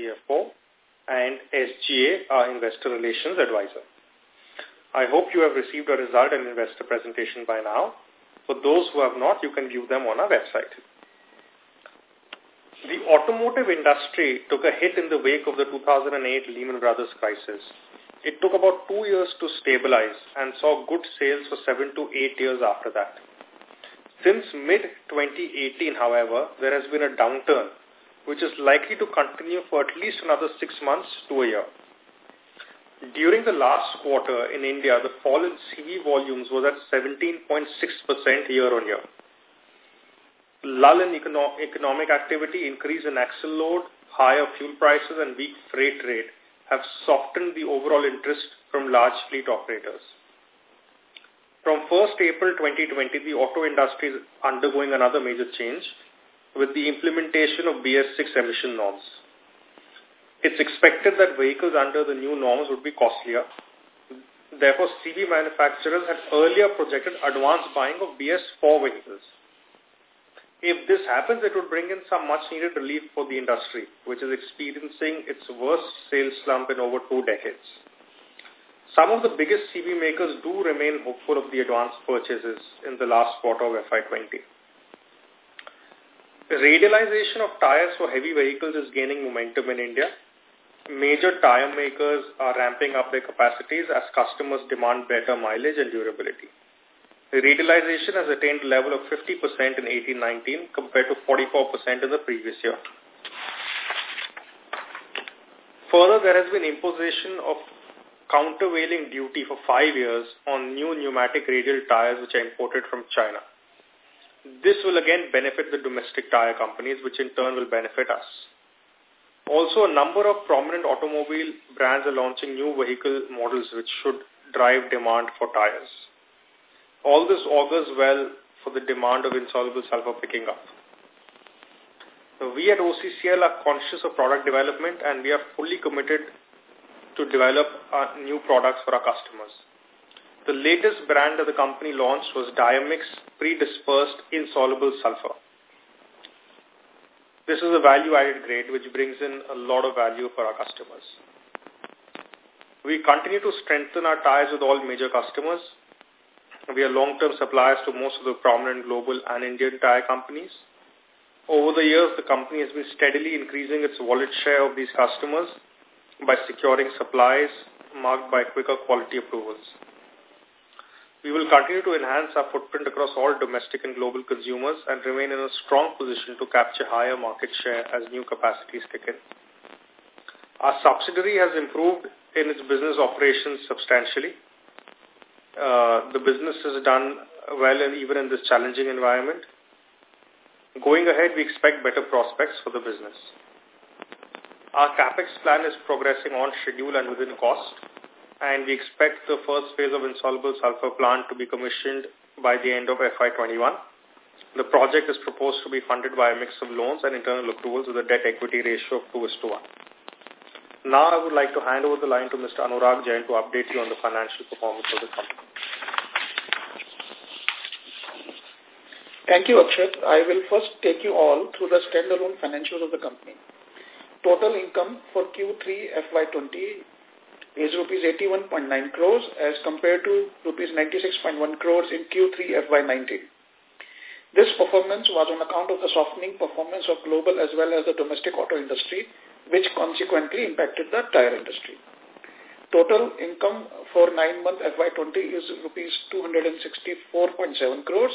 CFO, and SGA, our Investor Relations Advisor. I hope you have received a result and investor presentation by now. For those who have not, you can view them on our website. The automotive industry took a hit in the wake of the 2008 Lehman Brothers crisis. It took about two years to stabilize and saw good sales for seven to eight years after that. Since mid-2018, however, there has been a downturn which is likely to continue for at least another six months to a year. During the last quarter in India, the fall in CV volumes was at 17.6% year-on-year lull in econo economic activity, increase in axle load, higher fuel prices and weak freight rate have softened the overall interest from large fleet operators. From 1st April 2020, the auto industry is undergoing another major change with the implementation of BS6 emission norms. It's expected that vehicles under the new norms would be costlier. Therefore, CV manufacturers had earlier projected advance buying of BS4 vehicles. If this happens, it would bring in some much-needed relief for the industry, which is experiencing its worst sales slump in over two decades. Some of the biggest CV makers do remain hopeful of the advance purchases in the last quarter of FY20. Radialization of tires for heavy vehicles is gaining momentum in India. Major tire makers are ramping up their capacities as customers demand better mileage and durability. Radialization has attained a level of 50% in 18-19 compared to 44% in the previous year. Further, there has been imposition of countervailing duty for five years on new pneumatic radial tires which are imported from China. This will again benefit the domestic tire companies, which in turn will benefit us. Also, a number of prominent automobile brands are launching new vehicle models which should drive demand for tires. All this augurs well for the demand of insoluble sulfur picking up. We at OCCL are conscious of product development and we are fully committed to develop uh, new products for our customers. The latest brand that the company launched was Diamix Pre-Dispersed Insoluble Sulfur. This is a value-added grade which brings in a lot of value for our customers. We continue to strengthen our ties with all major customers we are long-term suppliers to most of the prominent global and Indian tire companies. Over the years, the company has been steadily increasing its wallet share of these customers by securing supplies marked by quicker quality approvals. We will continue to enhance our footprint across all domestic and global consumers and remain in a strong position to capture higher market share as new capacities kick in. Our subsidiary has improved in its business operations substantially uh, the business has done well and even in this challenging environment. Going ahead, we expect better prospects for the business. Our capex plan is progressing on schedule and within cost, and we expect the first phase of insoluble sulfur plant to be commissioned by the end of FY21. The project is proposed to be funded by a mix of loans and internal accruals with a debt-equity ratio of 2 is to 1. Now I would like to hand over the line to Mr. Anurag Jain to update you on the financial performance of the company. Thank you, Akshat. I will first take you all through the standalone financials of the company. Total income for Q3 FY20 is rupees 81.9 crores as compared to rupees 96.1 crores in Q3 FY19. This performance was on account of the softening performance of global as well as the domestic auto industry which consequently impacted the tire industry. Total income for nine-month FY20 is rupees 264.7 crores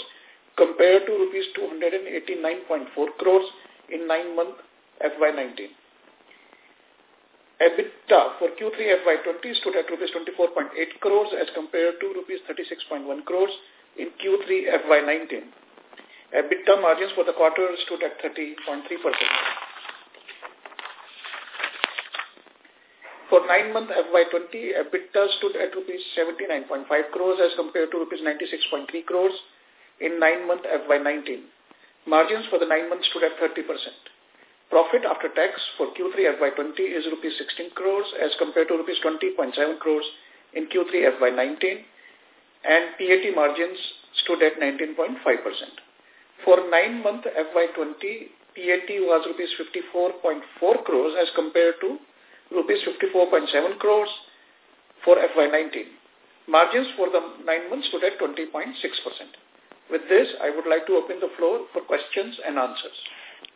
compared to rupees 289.4 crores in nine-month FY19. EBITDA for Q3 FY20 stood at rupees 24.8 crores as compared to rupees 36.1 crores in Q3 FY19. EBITDA margins for the quarter stood at 30.3%. For nine-month FY20, EBITDA stood at rupees 79.5 crores as compared to rupees 96.3 crores in nine-month FY19. Margins for the nine months stood at 30%. Profit after tax for Q3 FY20 is rupees 16 crores as compared to rupees 20.7 crores in Q3 FY19 and PAT margins stood at 19.5%. For nine-month FY20, PAT was rupees 54.4 crores as compared to rupees 54.7 crores for FY19. Margins for the nine months stood at 20.6%. With this, I would like to open the floor for questions and answers.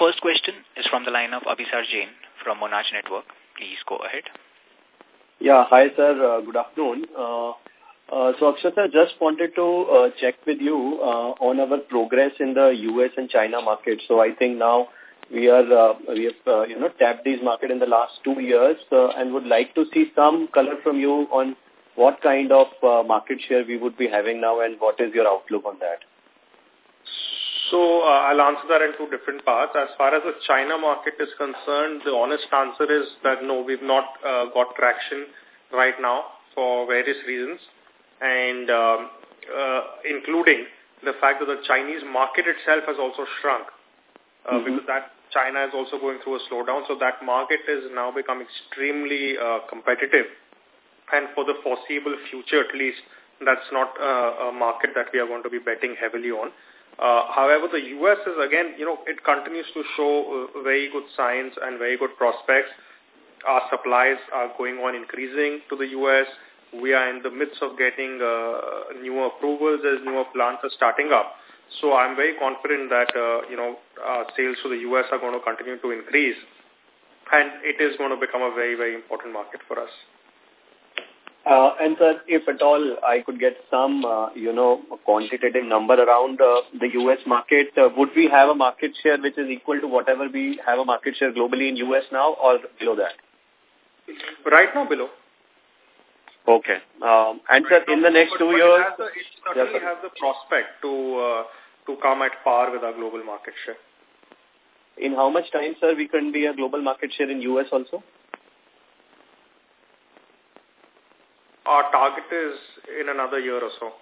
First question is from the line of Abhisar Jain from Monarch Networth. Please go ahead. Yeah, hi sir. Uh, good afternoon. Uh, uh, so Akshat just wanted to uh, check with you uh, on our progress in the US and China market. So I think now we are uh, we have uh, you know tapped these market in the last two years uh, and would like to see some color from you on what kind of uh, market share we would be having now and what is your outlook on that. So uh, I'll answer that in two different parts. As far as the China market is concerned, the honest answer is that no, we've not uh, got traction right now for various reasons, and um, uh, including the fact that the Chinese market itself has also shrunk uh, mm -hmm. because that China is also going through a slowdown. So that market has now become extremely uh, competitive. And for the foreseeable future, at least, that's not uh, a market that we are going to be betting heavily on. Uh, however, the U.S. is, again, you know, it continues to show uh, very good signs and very good prospects. Our supplies are going on increasing to the U.S. We are in the midst of getting uh, new approvals as newer plants are starting up. So I'm very confident that, uh, you know, uh, sales to the U.S. are going to continue to increase. And it is going to become a very, very important market for us. Uh, and sir, if at all I could get some, uh, you know, quantitative number around uh, the U.S. market, uh, would we have a market share which is equal to whatever we have a market share globally in U.S. now or below that? Right now below. Okay. Um, and right sir, in the next two years... It, it certainly yes, has the prospect to, uh, to come at par with our global market share. In how much time, sir, we can be a global market share in U.S. also? Our target is in another year or so.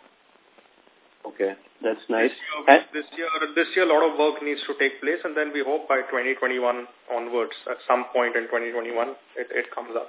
Okay, that's nice. This year, this year, this year, a lot of work needs to take place, and then we hope by 2021 onwards, at some point in 2021, it, it comes up.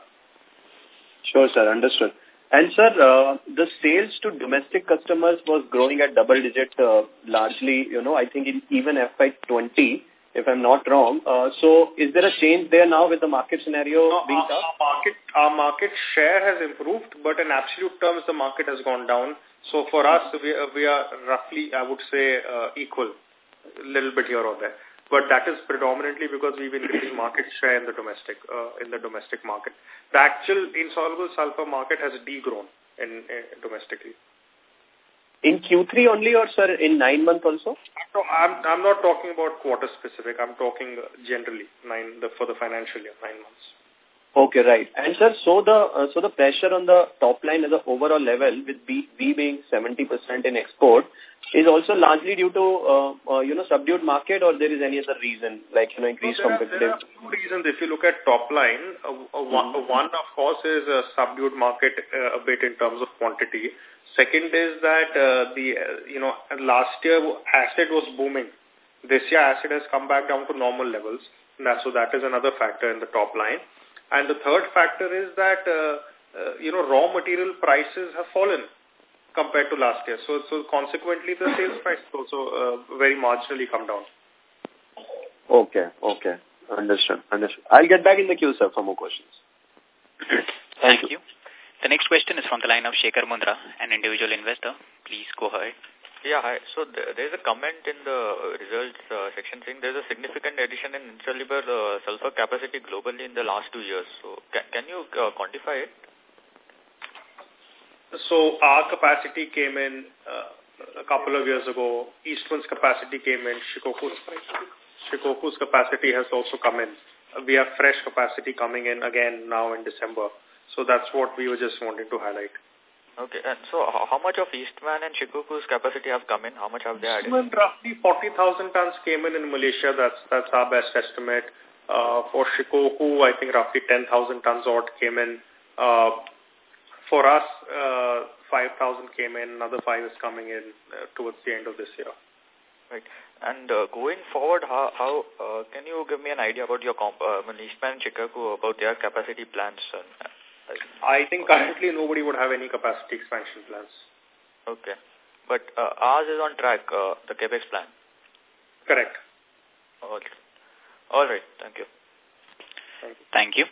Sure, sir. Understood. And, sir, uh, the sales to domestic customers was growing at double digit uh, largely, you know, I think in even FY20, if I'm not wrong. Uh, so is there a change there now with the market scenario no, being our, tough? Our market, our market share has improved, but in absolute terms, the market has gone down. So for us, we, we are roughly, I would say, uh, equal, a little bit here or there. But that is predominantly because we've increased market share in the domestic uh, in the domestic market. The actual insoluble sulfur market has degrown in, in domestically. In Q3 only or, sir, in nine months also? No, I'm, I'm not talking about quarter specific. I'm talking generally nine the, for the financial year, nine months. Okay, right. And sir, so the uh, so the pressure on the top line as a overall level with B, B being 70% in export is also largely due to, uh, uh, you know, subdued market or there is any other reason like, you know, increased there competitive? There are two reasons. If you look at top line, uh, uh, one, mm -hmm. one, of course, is a subdued market uh, a bit in terms of quantity. Second is that uh, the, uh, you know, last year acid was booming. This year acid has come back down to normal levels. That, so that is another factor in the top line. And the third factor is that, uh, uh, you know, raw material prices have fallen compared to last year. So, so consequently, the sales price also uh, very marginally come down. Okay, okay. Understood, understood. I'll get back in the queue, sir, for more questions. Thank, Thank you. The next question is from the line of Shekhar Mundra, an individual investor. Please go ahead. Yeah, hi. So th there is a comment in the results uh, section saying there is a significant addition in insoluble uh, sulfur capacity globally in the last two years. So ca can you uh, quantify it? So our capacity came in uh, a couple of years ago. Eastman's capacity came in. Shikoku's, Shikoku's capacity has also come in. We have fresh capacity coming in again now in December. So that's what we were just wanting to highlight. Okay, and so how much of Eastman and Shikoku's capacity have come in? How much have they added? Eastman, roughly 40,000 tons came in in Malaysia. That's that's our best estimate. Uh, for Shikoku, I think roughly 10,000 tons odd came in. Uh, for us, uh, 5,000 came in, another 5 is coming in uh, towards the end of this year. Right. And uh, going forward, how, how uh, can you give me an idea about your comp, uh, Eastman and Shikoku about their capacity plans? Uh, I think currently nobody would have any capacity expansion plans. Okay. But uh, ours is on track, uh, the CAPEX plan. Correct. All right. All right. Thank you. Thank you. Thank you.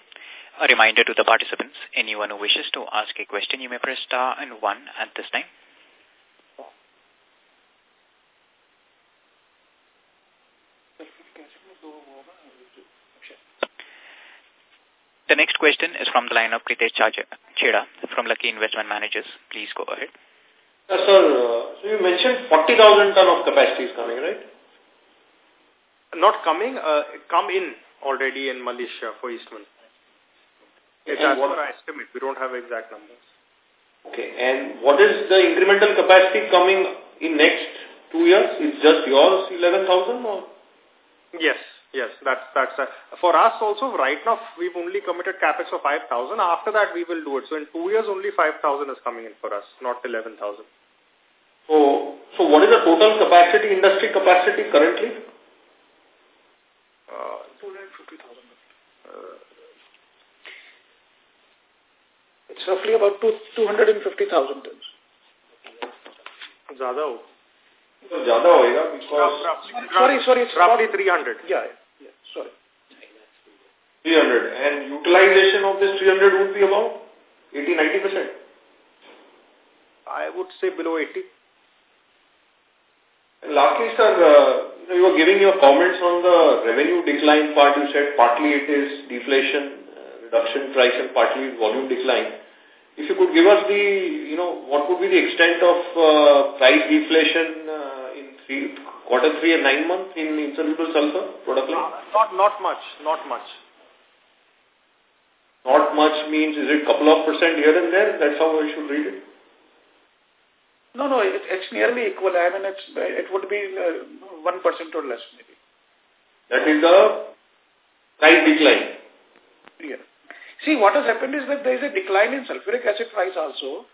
A reminder to the participants, anyone who wishes to ask a question, you may press star and one at this time. The next question is from the line of Kritesh Cheda from Lucky Investment Managers. Please go ahead. Yes, sir. Uh, so you mentioned 40,000 ton of capacity is coming, right? Not coming, uh, come in already in Malaysia for Eastman. It's as per our estimate. We don't have exact numbers. Okay. And what is the incremental capacity coming in next two years? It's just yours, 11,000 or? Yes, that's that's uh, for us also right now we've only committed capex of 5000 after that we will do it. So in 2 years only 5000 is coming in for us not 11000 so so what is the total capacity industry capacity currently? Uh 250000 uh, it's roughly about 250000 tons. Ho ज्यादा होएगा because sorry sorry it's roughly 300 yeah yeah sorry 300 and utilization of this 300 would be about 80 90 percent I would say below 80 and lastly sir uh, you were giving your comments on the revenue decline part you said partly it is deflation uh, reduction price and partly volume decline if you could give us the, you know, what would be the extent of uh, price deflation uh, in three, quarter three and nine months in insoluble sulfur product line? Not, not much, not much. Not much means is it couple of percent here and there? That's how I should read it? No, no, it, it's nearly equal. I mean, it's it would be uh, 1% or less maybe. That is the price decline. Yeah. See, what has happened is that there is a decline in sulfuric acid price also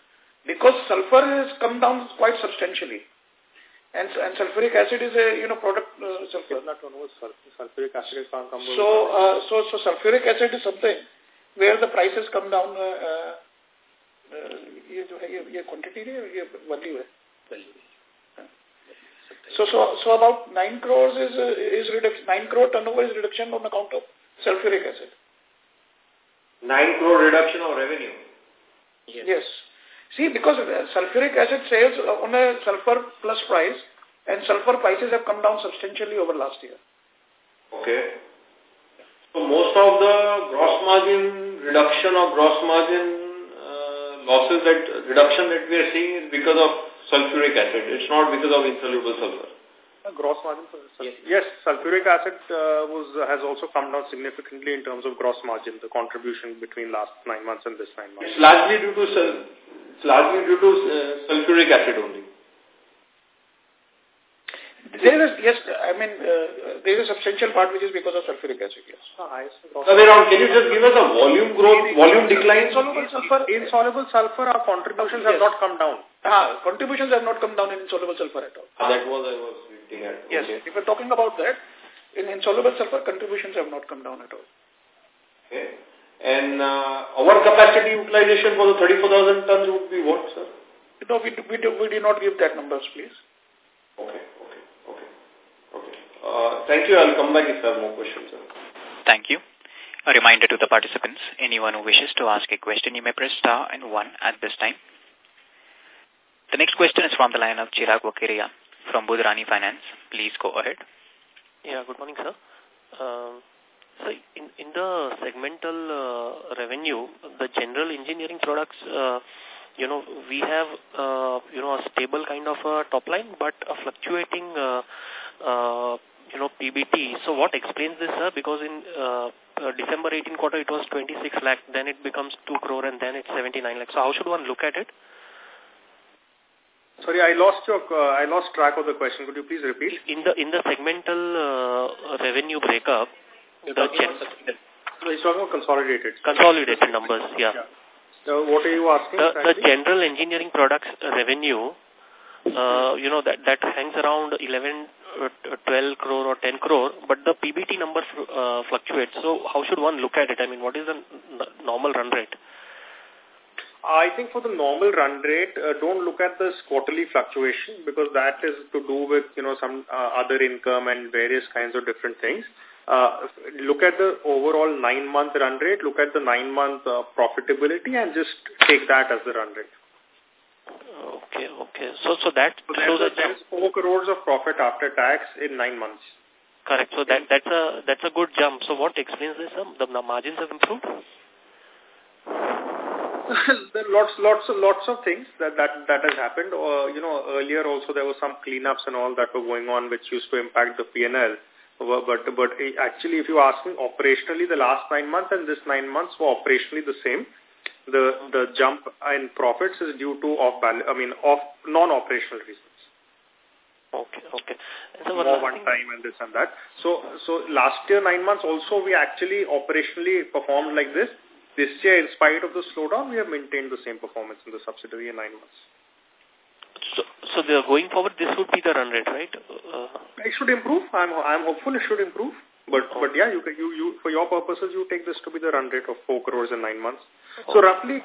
because sulfur has come down quite substantially. And, and sulfuric acid is a, you know, product, uh, sulfur. Not sulfuric acid is come So, uh, so, so sulfuric acid is something where the prices come down, uh, uh, ये जो है ये ये quantity है ये value है so so so about 9 crores is uh, is reduction 9 crore turnover is reduction on account of sulfuric acid 9 crore reduction of revenue. Yes. yes. See, because sulfuric acid sales on a sulfur plus price and sulfur prices have come down substantially over last year. Okay. So most of the gross margin reduction or gross margin uh, losses that reduction that we are seeing is because of sulfuric acid. It's not because of insoluble sulfur gross margin? Yes. yes, sulfuric acid uh, was has also come down significantly in terms of gross margin, the contribution between last nine months and this nine months. It's largely due to it's largely due to uh, sulfuric acid only. There is, yes, I mean, uh, there is a substantial part which is because of sulfuric acid, yes. Uh, around, can you just give us a volume growth, volume decline? Insoluble sulfur, insoluble sulfur, our contributions yes. have not come down. Ah, contributions have not come down in insoluble sulfur at all. Ah, that was I was reading at. Yes, okay. if we're talking about that, in insoluble sulfur, contributions have not come down at all. Okay. And uh, our capacity utilization for the 34,000 tons would be what, sir? No, we do, we do, we do not give that numbers, please. Okay. Uh, thank you. I'll come back if I have more questions. Sir. Thank you. A reminder to the participants, anyone who wishes to ask a question, you may press star and one at this time. The next question is from the line of Chirag Wakiria from Budhrani Finance. Please go ahead. Yeah, good morning, sir. Uh, so in, in the segmental uh, revenue, the general engineering products, uh, you know, we have, uh, you know, a stable kind of a top line, but a fluctuating uh, uh, you know, PBT. So what explains this, sir? Because in uh, uh, December 18 quarter, it was 26 lakh, then it becomes 2 crore, and then it's 79 lakh. So how should one look at it? Sorry, I lost your, uh, I lost track of the question. Could you please repeat? In the in the segmental uh, revenue breakup, The no, he's talking about consolidated. Consolidated numbers, yeah. yeah. So what are you asking? The, the general engineering products revenue, uh, you know, that, that hangs around 11, uh, 12 crore or 10 crore, but the PBT number uh, fluctuates. So how should one look at it? I mean, what is the normal run rate? I think for the normal run rate, uh, don't look at this quarterly fluctuation because that is to do with, you know, some uh, other income and various kinds of different things. Uh, look at the overall nine-month run rate, look at the nine-month uh, profitability and just take that as the run rate. Okay, okay. So, so that so a, there's four crores of profit after tax in nine months. Correct. So that that's a that's a good jump. So what explains this? Um, the, the margins have improved. there are lots, lots, lots of things that that that has happened. Uh, you know, earlier also there were some cleanups and all that were going on, which used to impact the PNL. But but actually, if you ask me, operationally, the last nine months and this nine months were operationally the same. The the jump in profits is due to off balance I mean off non-operational reasons. Okay, okay. So More one time and this and that. So so last year nine months also we actually operationally performed like this this year, in spite of the slowdown, we have maintained the same performance in the subsidiary in nine months. So, so the, going forward, this would be the run rate, right? Uh, it should improve. I'm, I'm hopeful it should improve. But, oh. but yeah, you, you, you, for your purposes, you take this to be the run rate of 4 crores in 9 months. Oh. So roughly,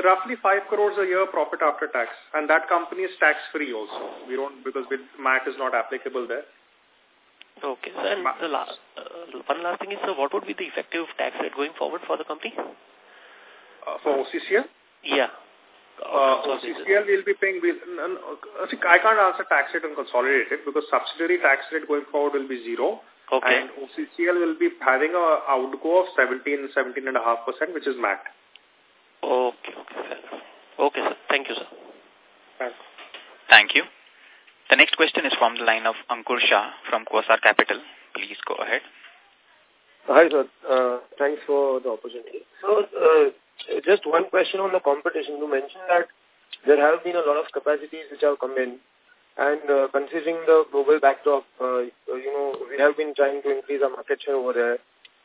roughly 5 crores a year profit after tax. And that company is tax-free also. We don't, because with MAT is not applicable there. Okay. So, and the last, uh, one last thing is, so what would be the effective tax rate going forward for the company? Uh, for OCCL? Yeah. Uh, OCCL will be paying, will, I can't answer tax rate on consolidated because subsidiary tax rate going forward will be zero. Okay. And OCCL will be having a outgo of 17, 17.5%, which is MAT. Okay, okay, Okay, sir. Thank you, sir. Thanks. Thank you. The next question is from the line of Ankur Shah from Quasar Capital. Please go ahead. Hi, sir. Uh, thanks for the opportunity. So, uh, just one question on the competition. You mentioned that there have been a lot of capacities which have come in. And uh, considering the global backdrop, uh, you know, we have been trying to increase our market share over there.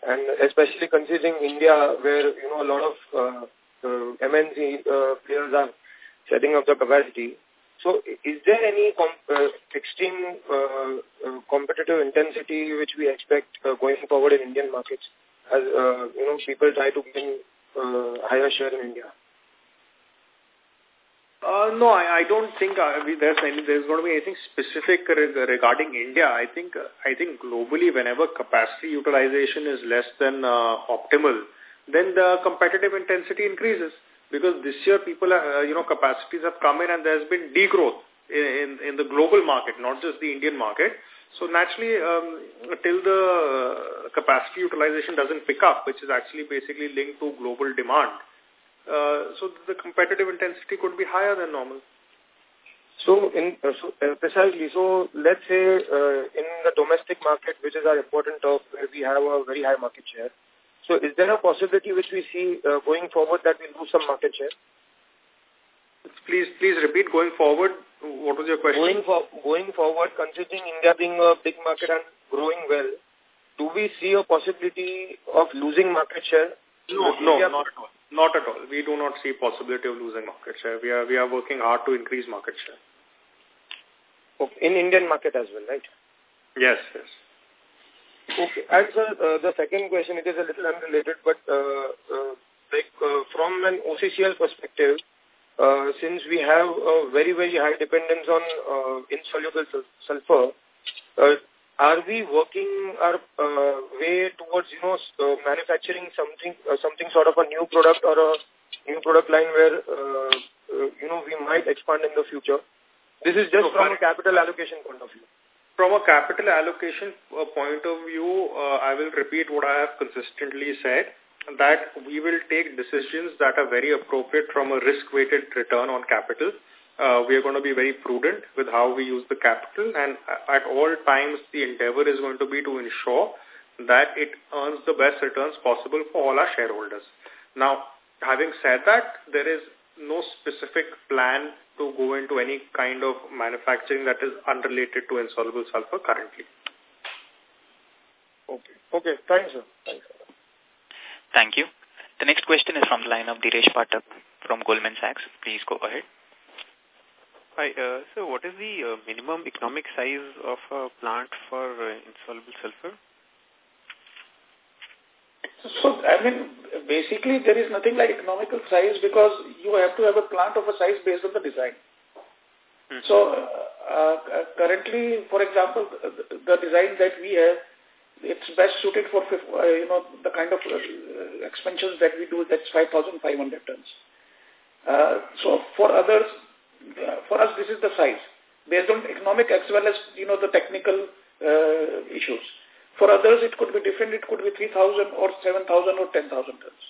And especially considering India, where, you know, a lot of uh, uh, MNC uh, players are setting up the capacity. So is there any uh, extreme uh, uh, competitive intensity which we expect uh, going forward in Indian markets as, uh, you know, people try to gain uh, higher share in India? Uh, no, I, I don't think uh, we, there's any, there's going to be anything specific regarding India. I think uh, I think globally, whenever capacity utilization is less than uh, optimal, then the competitive intensity increases because this year people, are, uh, you know, capacities have come in and there's been degrowth in, in, in the global market, not just the Indian market. So naturally, um, till the uh, capacity utilization doesn't pick up, which is actually basically linked to global demand, uh, so the competitive intensity could be higher than normal. So, in uh, so, uh, precisely, so let's say uh, in the domestic market, which is our important of where we have a very high market share, so is there a possibility which we see uh, going forward that we'll lose some market share? Please, please repeat going forward. What was your question? Going, for, going forward, considering India being a big market and growing well, do we see a possibility of losing market share? No, no, not at all. Not at all. We do not see possibility of losing market share. We are we are working hard to increase market share. Okay. In Indian market as well, right? Yes, yes. Okay. And sir, uh, the second question, it is a little unrelated, but uh, uh, like uh, from an OCCL perspective, uh, since we have a very, very high dependence on uh, insoluble sulfur, uh, are we working our uh, way towards, you know, uh, manufacturing something, uh, something sort of a new product or a new product line where, uh, uh, you know, we might expand in the future? This is just from a capital allocation point of view. From a capital allocation uh, point of view, uh, I will repeat what I have consistently said, that we will take decisions that are very appropriate from a risk-weighted return on capital. Uh, Uh, we are going to be very prudent with how we use the capital and at all times the endeavor is going to be to ensure that it earns the best returns possible for all our shareholders. Now, having said that, there is no specific plan to go into any kind of manufacturing that is unrelated to insoluble sulfur currently. Okay. Okay. Thanks, sir. Thanks. Thank you. The next question is from the line of Diresh Patak from Goldman Sachs. Please go ahead. Hi. Uh, so what is the uh, minimum economic size of a plant for uh, insoluble sulfur? So, I mean, basically there is nothing like economical size because you have to have a plant of a size based on the design. Hmm. So, uh, uh, currently, for example, the design that we have, it's best suited for, uh, you know, the kind of uh, expansions that we do, that's 5,500 tons. Uh, so, for others, for us, this is the size, based on economic as well as, you know, the technical uh, issues. For others, it could be different. It could be 3,000 or 7,000 or 10,000 tons.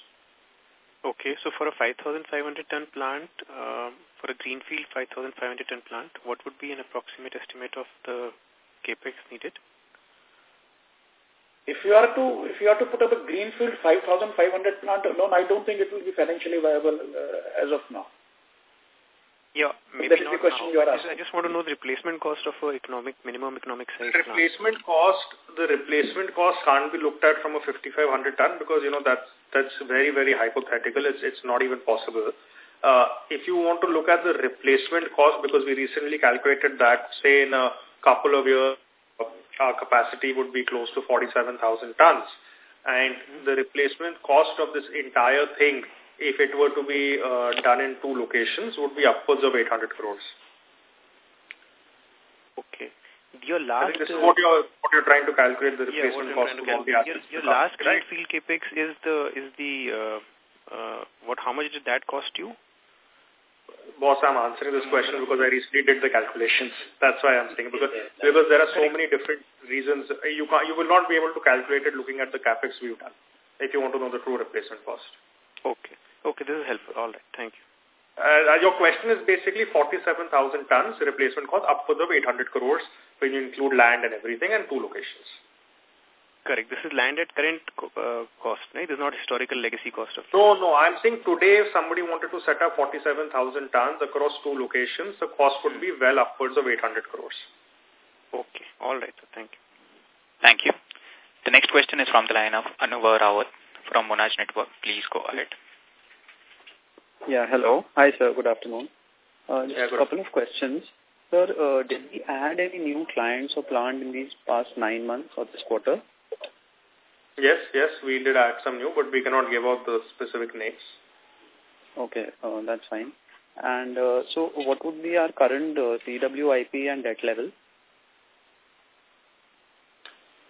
Okay, so for a 5,500 ton plant, uh, for a greenfield 5,500 ton plant, what would be an approximate estimate of the capex needed? If you are to if you are to put up a greenfield 5,500 plant alone, I don't think it will be financially viable uh, as of now. Yeah, maybe not question now. You are asking. I just want to know the replacement cost of a economic minimum economic size. The replacement plant. cost, the replacement cost can't be looked at from a 5500 ton because you know that's that's very very hypothetical. It's it's not even possible. Uh, if you want to look at the replacement cost, because we recently calculated that, say in a couple of years, our capacity would be close to 47,000 tons. And the replacement cost of this entire thing if it were to be uh, done in two locations, would be upwards of 800 crores. Okay. Your last, this is what you're what you're trying to calculate the replacement yeah, cost of all the assets. Your, your last greenfield right? capex is the is the uh, uh, what? How much did that cost you? Boss, I'm answering this question because I recently did the calculations. That's why I'm saying because because there are so many different reasons. You can't, you will not be able to calculate it looking at the capex we've done if you want to know the true replacement cost. Okay. Okay, this is helpful. All right. Thank you. Uh, your question is basically 47,000 tons replacement cost upwards the 800 crores when you include land and everything and two locations. Correct. This is land at current uh, cost, right? This is not historical legacy cost of No, no. I'm saying today if somebody wanted to set up 47,000 tons across two locations, the cost would be well upwards of 800 crores. Okay. All right. So thank you. Thank you. The next question is from the line of Anuva Rawat from Monarch Networth. Please go ahead. Yeah, hello. Hi, sir. Good afternoon. Uh, just yeah, a couple of questions. Sir, uh, did we add any new clients or plant in these past nine months or this quarter? Yes, yes, we did add some new, but we cannot give out the specific names. Okay, uh, that's fine. And uh, so what would be our current uh, CWIP and debt level?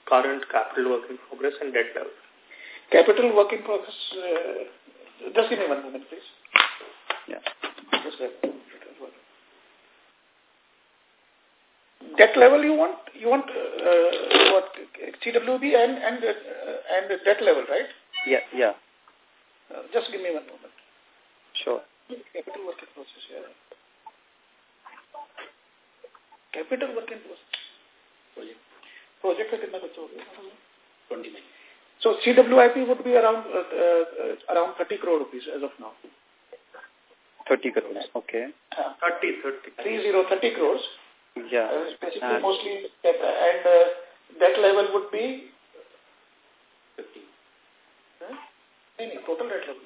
Current capital work in progress and debt level. Capital work in progress, uh, just give me one moment, please debt level you want you want uh, what C W B and and uh, and the debt level right? Yeah yeah. Uh, just give me one moment. Sure. Capital working process yeah. Capital working process. Project. Project kitna kuch ho gaya so cwip would be around uh, uh, around 30 crore rupees as of now. 30 crores, okay. Uh, 30, 30. 30, 30 crores. Yeah. Uh, basically, and mostly, that, and uh, that level would be 50. Huh? No, total debt level.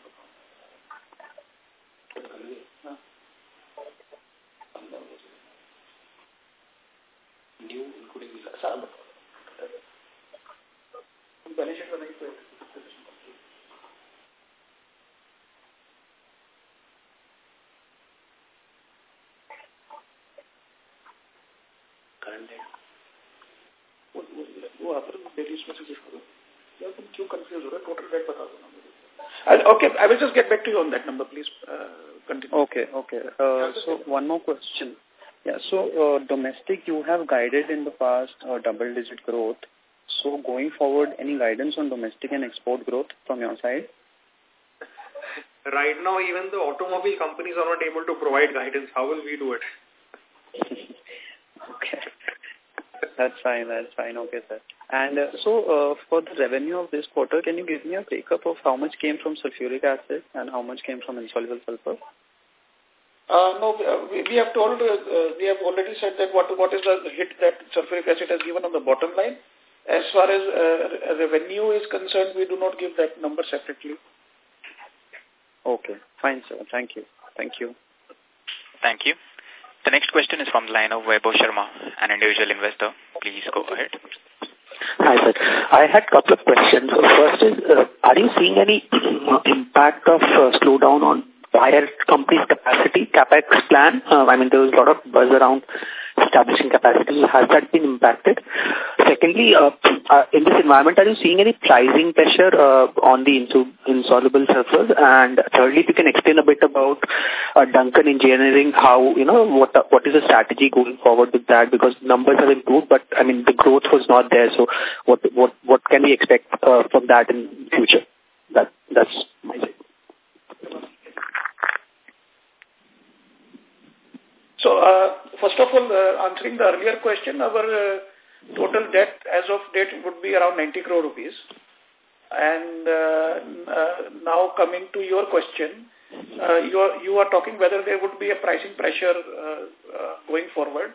New including the balance sheet Okay, I will just get back to you on that number, please. Uh, continue. Okay, okay. Uh, so one more question. Yeah, so uh, domestic, you have guided in the past uh, double-digit growth. So going forward, any guidance on domestic and export growth from your side? Right now, even the automobile companies are not able to provide guidance. How will we do it? okay. That's fine, that's fine. Okay, sir. And uh, so, uh, for the revenue of this quarter, can you give me a breakup of how much came from sulfuric acid and how much came from insoluble sulfur? Uh, no, uh, we, we have told, uh, uh, we have already said that what what is the hit that sulfuric acid has given on the bottom line. As far as uh, revenue is concerned, we do not give that number separately. Okay, fine, sir. Thank you. Thank you. Thank you. The next question is from the line of Vaibhav Sharma, an individual investor. Please go ahead. Hi, sir. I had a couple of questions. First is, uh, are you seeing any impact of uh, slowdown on tire company's capacity, capex plan? Uh, I mean, there was a lot of buzz around establishing capacity. Has that been impacted? Secondly, uh, uh, in this environment, are you seeing any pricing pressure uh, on the insoluble sulfurs? And thirdly, if you can explain a bit about uh, Duncan Engineering, how, you know, what what is the strategy going forward with that? Because numbers have improved, but, I mean, the growth was not there. So what what what can we expect uh, from that in future? That That's my say. So, uh, first of all, uh, answering the earlier question, our uh, total debt as of date would be around 90 crore rupees. And uh, uh, now coming to your question, uh, you, are, you are talking whether there would be a pricing pressure uh, uh, going forward.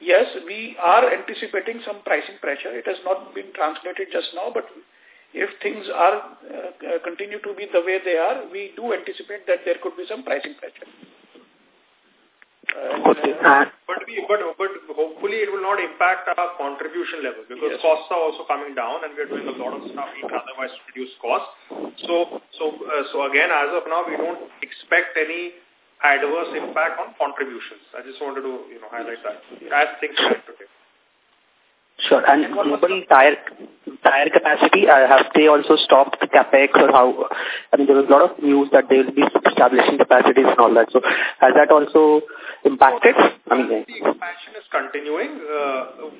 Yes, we are anticipating some pricing pressure. It has not been translated just now, but if things are uh, continue to be the way they are, we do anticipate that there could be some pricing pressure. Okay. But, we, but, but hopefully it will not impact our contribution level because yes. costs are also coming down and we're doing a lot of stuff we can otherwise reduce costs. So, so, uh, so again, as of now, we don't expect any adverse impact on contributions. I just wanted to, you know, highlight that as things today. Sure. And global tire tire capacity, uh, have they also stopped the capex or how? I mean, there was a lot of news that they will be establishing capacities and all that. So has that also impacted? I mean, the expansion is continuing uh,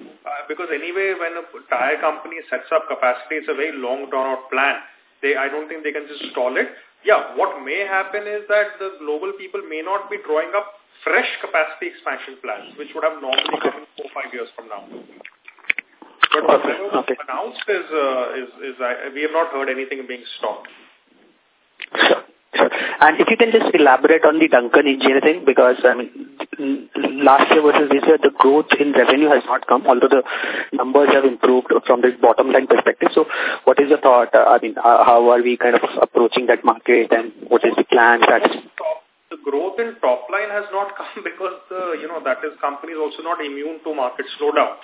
because anyway, when a tire company sets up capacity, it's a very long drawn out plan. They, I don't think they can just stall it. Yeah, what may happen is that the global people may not be drawing up fresh capacity expansion plans, which would have normally come in four five years from now. But okay. okay. announced is, uh, is, is uh, we have not heard anything being stopped. Sure. Sure. And if you can just elaborate on the Duncan engineering, because I mean, last year versus this year, the growth in revenue has not come, although the numbers have improved from the bottom line perspective. So, what is the thought? Uh, I mean, uh, how are we kind of approaching that market, and what is the plan? Strategy? The growth in top line has not come because the you know that is companies also not immune to market slowdown.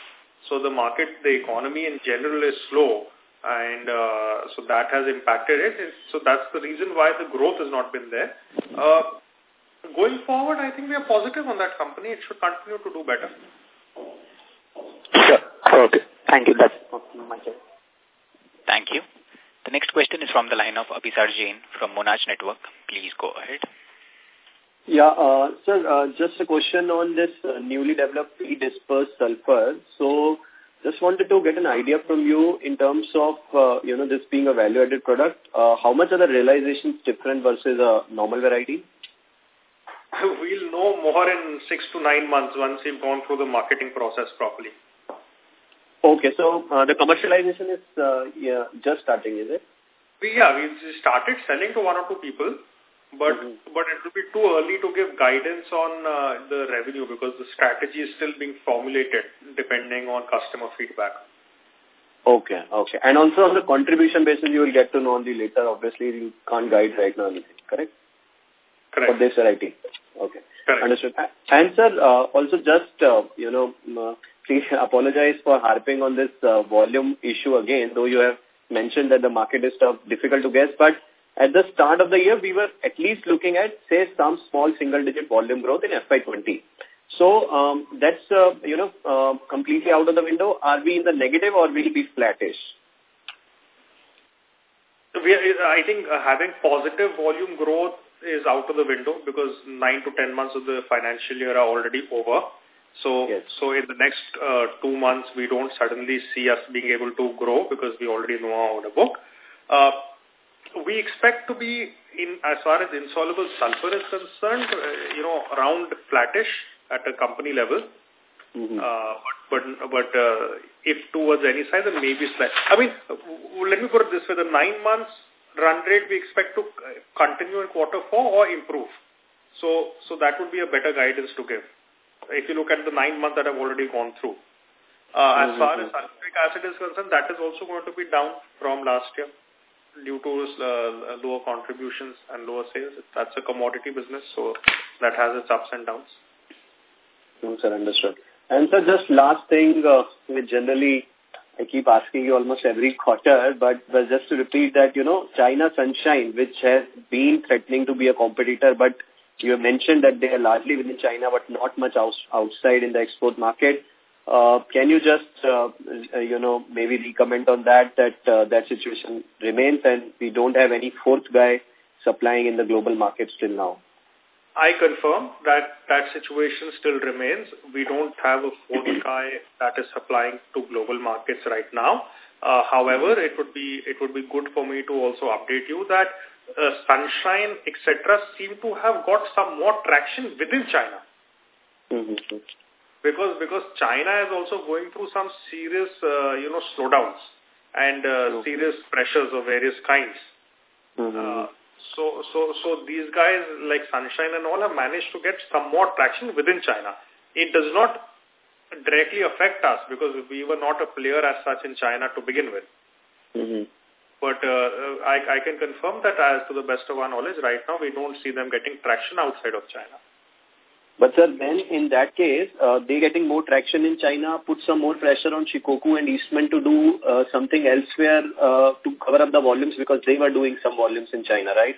So the market, the economy in general is slow and uh, so that has impacted it. So that's the reason why the growth has not been there. Uh, going forward, I think we are positive on that company. It should continue to do better. Sure. Okay. Thank you. That's my Thank you. The next question is from the line of Abhisar Jain from Monarch Networth. Please go ahead. Yeah, uh, sir, uh, just a question on this uh, newly developed pre-dispersed sulfur. So, just wanted to get an idea from you in terms of, uh, you know, this being a value-added product. Uh, how much are the realizations different versus a normal variety? We'll know more in six to nine months once we've gone through the marketing process properly. Okay, so uh, the commercialization is uh, yeah, just starting, is it? We, yeah, we started selling to one or two people but mm -hmm. but it will be too early to give guidance on uh, the revenue because the strategy is still being formulated depending on customer feedback. Okay, okay. And also on the contribution basis, you will get to know on the later. Obviously, you can't guide right now anything, correct? Correct. For this variety. Okay. Correct. Understood. And sir, uh, also just, uh, you know, uh, please apologize for harping on this uh, volume issue again, though you have mentioned that the market is tough, difficult to guess, but at the start of the year, we were at least looking at, say, some small single-digit volume growth in FY20. So um, that's, uh, you know, uh, completely out of the window. Are we in the negative or will we be flattish? We are, I think uh, having positive volume growth is out of the window because 9 to 10 months of the financial year are already over. So, yes. so in the next uh, two months, we don't suddenly see us being able to grow because we already know our order book. Uh, we expect to be, in as far as insoluble sulfur is concerned, uh, you know, around flattish at a company level. Mm -hmm. uh, but but, but uh, if towards any side, then maybe slight. I mean, let me put it this way: the nine months run rate we expect to continue in quarter four or improve. So so that would be a better guidance to give. If you look at the nine months that I've already gone through. Uh, mm -hmm. As far as sulfuric acid is concerned, that is also going to be down from last year due to uh, lower contributions and lower sales. That's a commodity business, so that has its ups and downs. No, sir, understood. And sir, just last thing, uh, which generally I keep asking you almost every quarter, but, but just to repeat that, you know, China Sunshine, which has been threatening to be a competitor, but you have mentioned that they are largely within China, but not much outside in the export market. Uh, can you just, uh, you know, maybe recommend on that, that uh, that situation remains and we don't have any fourth guy supplying in the global market still now? I confirm that that situation still remains. We don't have a fourth guy that is supplying to global markets right now. Uh, however, it would be it would be good for me to also update you that uh, Sunshine, etc., seem to have got some more traction within China. Mm -hmm. Because because China is also going through some serious, uh, you know, slowdowns and uh, okay. serious pressures of various kinds. Mm -hmm. So so so these guys like Sunshine and all have managed to get some more traction within China. It does not directly affect us because we were not a player as such in China to begin with. Mm -hmm. But uh, I, I can confirm that as to the best of our knowledge, right now we don't see them getting traction outside of China. But sir, then in that case, uh, they getting more traction in China, put some more pressure on Shikoku and Eastman to do uh, something elsewhere uh, to cover up the volumes because they were doing some volumes in China, right?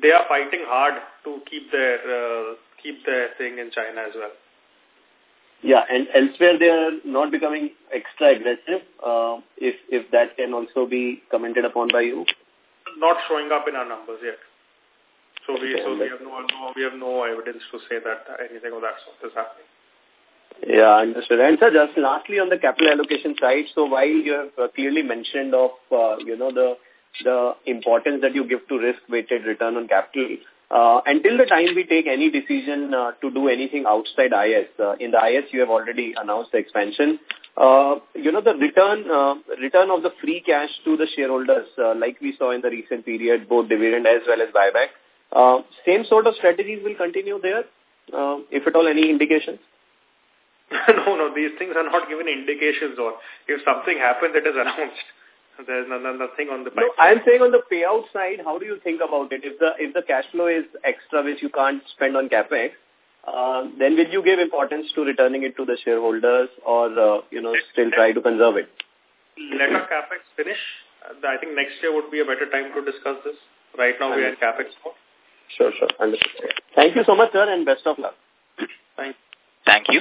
They are fighting hard to keep their uh, keep their thing in China as well. Yeah, and elsewhere they are not becoming extra aggressive, uh, if, if that can also be commented upon by you? Not showing up in our numbers yet. So we, so we have, no, no, we have no evidence to say that anything of that sort is happening. Yeah, understood. And sir, just lastly on the capital allocation side, so while you have uh, clearly mentioned of, uh, you know, the the importance that you give to risk-weighted return on capital, uh, until the time we take any decision uh, to do anything outside IS, uh, in the IS you have already announced the expansion. Uh, you know, the return uh, return of the free cash to the shareholders, uh, like we saw in the recent period, both dividend as well as buyback. Uh, same sort of strategies will continue there, uh, if at all any indications? no, no, these things are not given indications or if something happens, it is announced. There's nothing on the pipeline. No, I'm saying on the payout side, how do you think about it? If the if the cash flow is extra, which you can't spend on capex, uh, then will you give importance to returning it to the shareholders, or uh, you know still try to conserve it? Let our capex finish. I think next year would be a better time to discuss this. Right now we are in capex mode. Sure, sure. Understood. Thank you so much, sir, and best of luck. Thank. Thank you.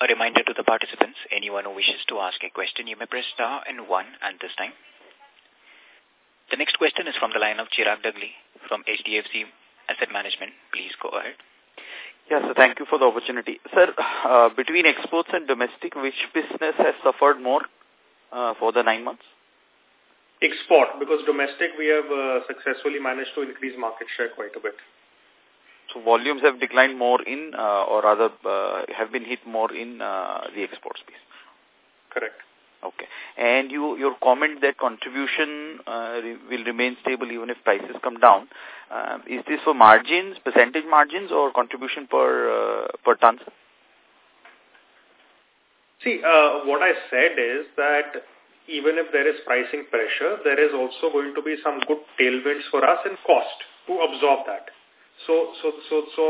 A reminder to the participants, anyone who wishes to ask a question, you may press star and one at this time. The next question is from the line of Chirag Dagli from HDFC Asset Management. Please go ahead. Yes, sir, thank you for the opportunity. Sir, uh, between exports and domestic, which business has suffered more uh, for the nine months? Export, because domestic we have uh, successfully managed to increase market share quite a bit. So volumes have declined more in, uh, or rather uh, have been hit more in uh, the export space. Correct. Okay. And you, your comment that contribution uh, re will remain stable even if prices come down. Uh, is this for margins, percentage margins, or contribution per uh, per ton? See, uh, what I said is that even if there is pricing pressure, there is also going to be some good tailwinds for us in cost to absorb that. So, so, so, so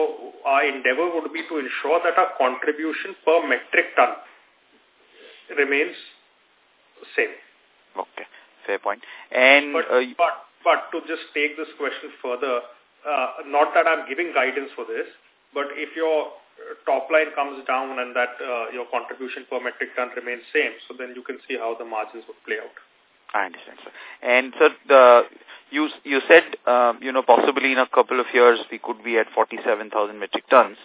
our endeavor would be to ensure that our contribution per metric ton remains same. Okay, fair point. And but, uh, but, but to just take this question further, uh, not that I'm giving guidance for this, but if your top line comes down and that uh, your contribution per metric ton remains same, so then you can see how the margins would play out. I understand, sir. And sir, the you you said, uh, you know, possibly in a couple of years we could be at 47,000 metric tons.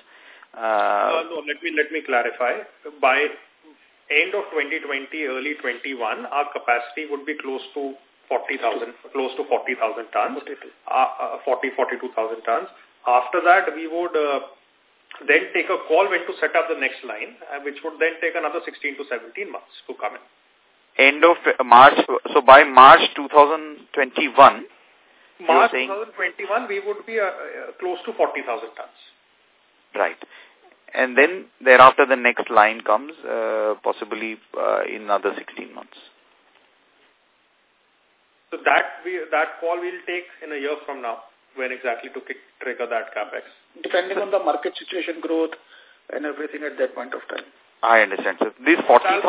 Uh, uh, no, let me let me clarify. By end of 2020, early 21, our capacity would be close to 40,000, close to 40,000 tons, 42. Uh, uh, 40, 42,000 tons. After that, we would uh, then take a call when to set up the next line, uh, which would then take another 16 to 17 months to come in. End of March, so by March 2021, March 2021, we would be uh, uh, close to 40,000 tons. Right. and then thereafter the next line comes, uh, possibly uh, in another 16 months. So that we that call we'll take in a year from now, when exactly to kick, trigger that capex. Depending on the market situation growth and everything at that point of time. I understand. So this 40,000...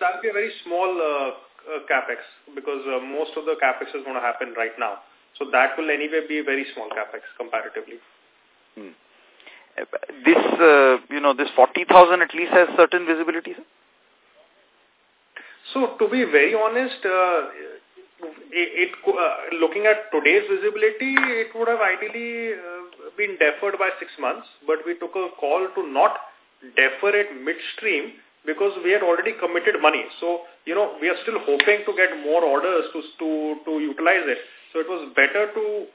That'll, be a very small uh, uh, capex because uh, most of the capex is going to happen right now. So that will anyway be a very small capex comparatively. Hmm. This, uh, you know, this 40,000 at least has certain visibility, sir? So to be very honest, uh, it, uh, looking at today's visibility, it would have ideally uh, been deferred by six months, but we took a call to not defer it midstream because we had already committed money. So, you know, we are still hoping to get more orders to, to, to utilize it. So it was better to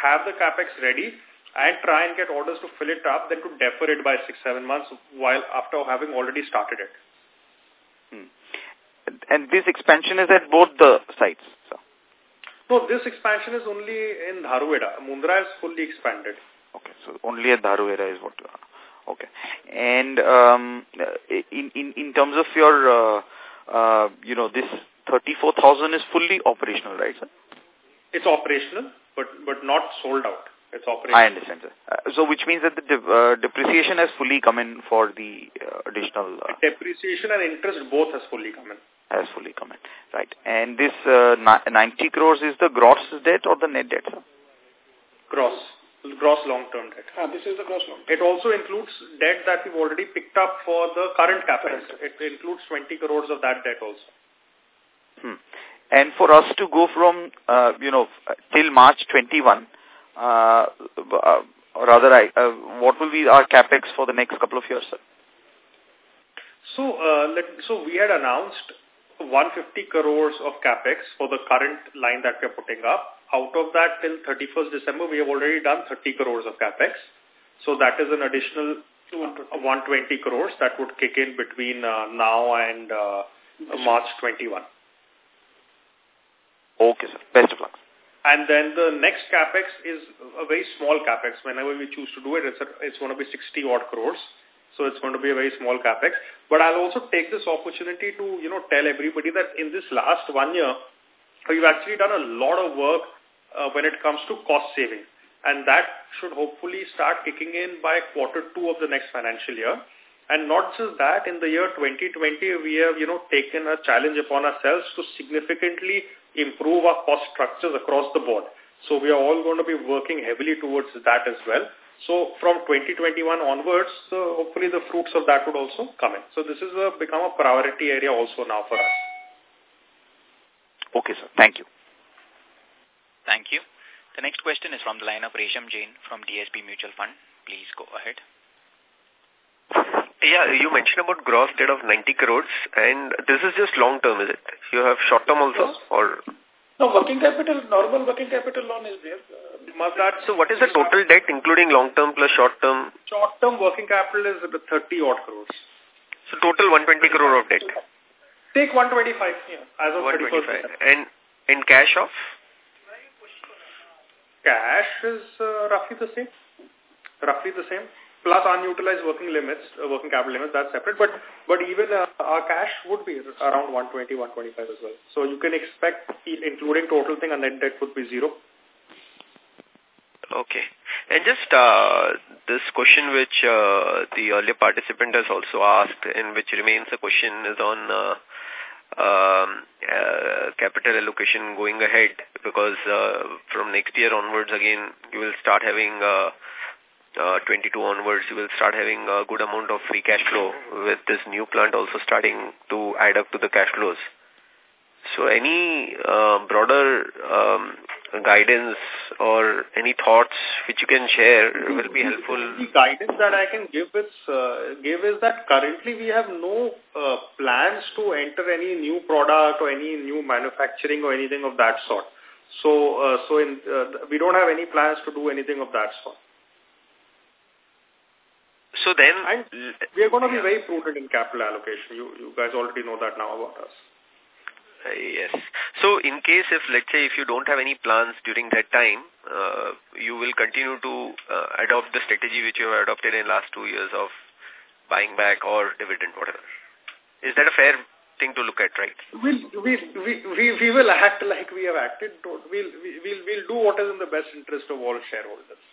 have the capex ready and try and get orders to fill it up than to defer it by six, seven months while after having already started it. And this expansion is at both the sites? So. No, this expansion is only in Dharuheda. Mundra is fully expanded. Okay, so only at Dharuheda is what... Okay. And um, in, in, in terms of your, uh, uh, you know, this 34,000 is fully operational, right, sir? It's operational, but, but not sold out. It's operational. I understand, sir. Uh, so which means that the de uh, depreciation has fully come in for the uh, additional... Uh, depreciation and interest both has fully come in. Has fully come in, right. And this uh, 90 crores is the gross debt or the net debt, sir? Gross gross long-term debt. Ah, this is the gross long It also includes debt that we've already picked up for the current capex. It includes 20 crores of that debt also. Hmm. And for us to go from, uh, you know, till March 21, uh, uh, or rather, I, uh, what will be our capex for the next couple of years, sir? So, uh, let, so we had announced 150 crores of capex for the current line that we are putting up out of that till 31st December, we have already done 30 crores of capex. So that is an additional 120 crores that would kick in between uh, now and uh, March 21. Okay, sir. Best of luck. And then the next capex is a very small capex. Whenever we choose to do it, it's, a, it's going to be 60 odd crores. So it's going to be a very small capex. But I'll also take this opportunity to, you know, tell everybody that in this last one year, we've actually done a lot of work uh, when it comes to cost saving. And that should hopefully start kicking in by quarter two of the next financial year. And not just that, in the year 2020, we have, you know, taken a challenge upon ourselves to significantly improve our cost structures across the board. So we are all going to be working heavily towards that as well. So from 2021 onwards, uh, hopefully the fruits of that would also come in. So this is a, become a priority area also now for us. Okay, sir. Thank you. Thank you. The next question is from the line of Resham Jain from DSP Mutual Fund. Please go ahead. Yeah, you mentioned about gross debt of 90 crores, and this is just long term, is it? You have short term also, yes. or? No, working capital, normal working capital loan is there. So what is the total debt, including long term plus short term? Short term working capital is about 30 odd crores. So total 120 crore of debt? Take 125, yeah, as of 125. And in cash of? Cash is uh, roughly the same. Roughly the same. Plus unutilized working limits, uh, working capital limits, that's separate. But but even uh, our cash would be around 120, 125 as well. So you can expect, including total thing, a net debt would be zero. Okay. And just uh, this question which uh, the earlier participant has also asked and which remains a question is on uh, um, uh, capital allocation going ahead because uh, from next year onwards again you will start having uh, uh, 22 onwards you will start having a good amount of free cash flow with this new plant also starting to add up to the cash flows. So any uh, broader um, guidance or any thoughts which you can share will be helpful. The guidance that I can give is, uh, give is that currently we have no uh, plans to enter any new product or any new manufacturing or anything of that sort. So, uh, so in, uh, we don't have any plans to do anything of that sort. So then... And we are going to be very prudent in capital allocation. You, you guys already know that now about us. Uh, yes. So in case if, let's say, if you don't have any plans during that time, uh, you will continue to uh, adopt the strategy which you have adopted in last two years of buying back or dividend, whatever. Is that a fair thing to look at, right? We'll, we, we, we, we will act like we have acted. We'll, we'll, we'll do what is in the best interest of all shareholders.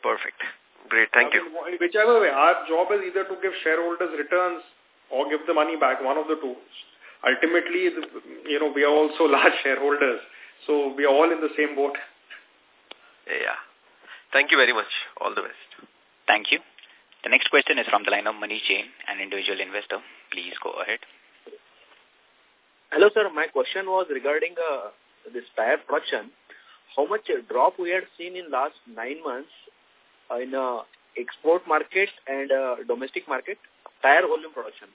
Perfect. Great. Thank I you. Mean, whichever way, our job is either to give shareholders returns or give the money back, one of the two. Ultimately, you know, we are also large shareholders, so we are all in the same boat. Yeah. Thank you very much. All the best. Thank you. The next question is from the line of Manish Jain, an individual investor. Please go ahead. Hello, sir. My question was regarding uh, this tire production. How much drop we had seen in last nine months uh, in uh, export market and uh, domestic market, tire volume production.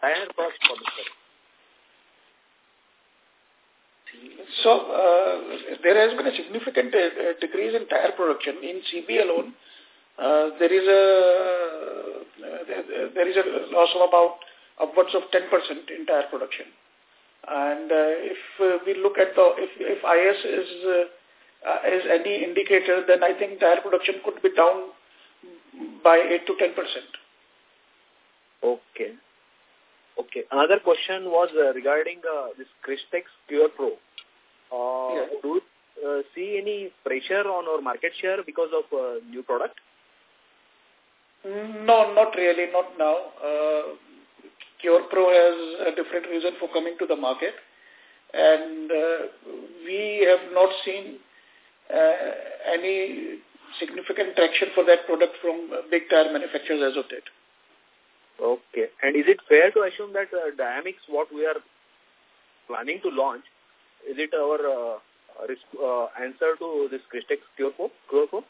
Tire production production. So, uh, there has been a significant uh, decrease in tire production. In CB alone, uh, there is a uh, there is a loss of about upwards of 10% in tire production. And uh, if uh, we look at the, if, if IS is, uh, uh, is any indicator, then I think tire production could be down by 8 to 10%. Okay. Okay. Another question was uh, regarding uh, this Crystex Cure Pro. Uh, yeah. Do you uh, see any pressure on our market share because of uh, new product? No, not really, not now. Uh, Cure Pro has a different reason for coming to the market and uh, we have not seen uh, any significant traction for that product from big tire manufacturers as of date. Okay. And is it fair to assume that uh, Diamix, what we are planning to launch, is it our uh, uh, answer to this Crystex Cure Pro?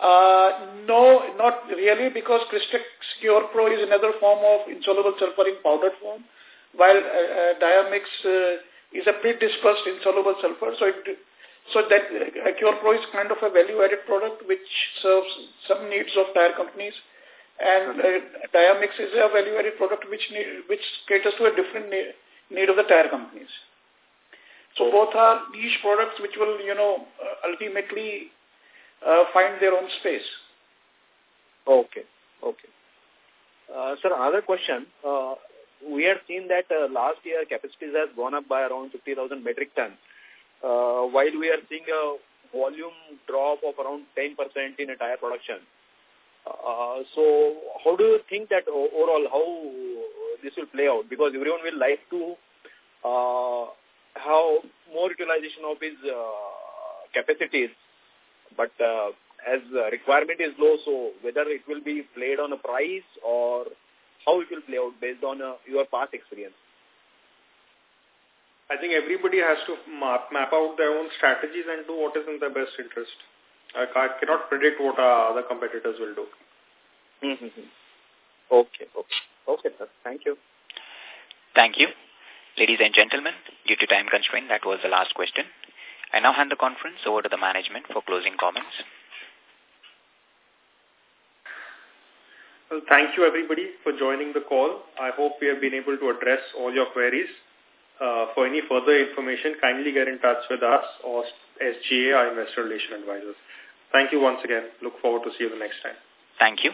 Uh, no, not really, because Crystex Cure Pro is another form of insoluble sulfur in powdered form, while uh, uh, Diamix uh, is a pre-dispersed insoluble sulfur. So, it, so that uh, Cure Pro is kind of a value-added product which serves some needs of tire companies, and uh, Diamix is a value-added product which need, which caters to a different need, need of the tire companies. So both are niche products which will, you know, uh, ultimately uh, find their own space. Okay, okay. Uh, sir, another question. Uh, we have seen that uh, last year capacities has gone up by around 50,000 metric tons, uh, while we are seeing a volume drop of around 10% in a tire production. Uh, so how do you think that overall how this will play out? Because everyone will like to uh, have more utilization of his uh, capacities but uh, as uh, requirement is low, so whether it will be played on a price or how it will play out based on uh, your past experience? I think everybody has to map, map out their own strategies and do what is in their best interest. I, cannot predict what our other competitors will do. Mm -hmm. Okay, okay. Okay, sir. Thank you. Thank you. Ladies and gentlemen, due to time constraint, that was the last question. I now hand the conference over to the management for closing comments. Well, thank you everybody for joining the call. I hope we have been able to address all your queries. Uh, for any further information, kindly get in touch with us or SGA, our investor relation advisors. Thank you once again. Look forward to see you the next time. Thank you.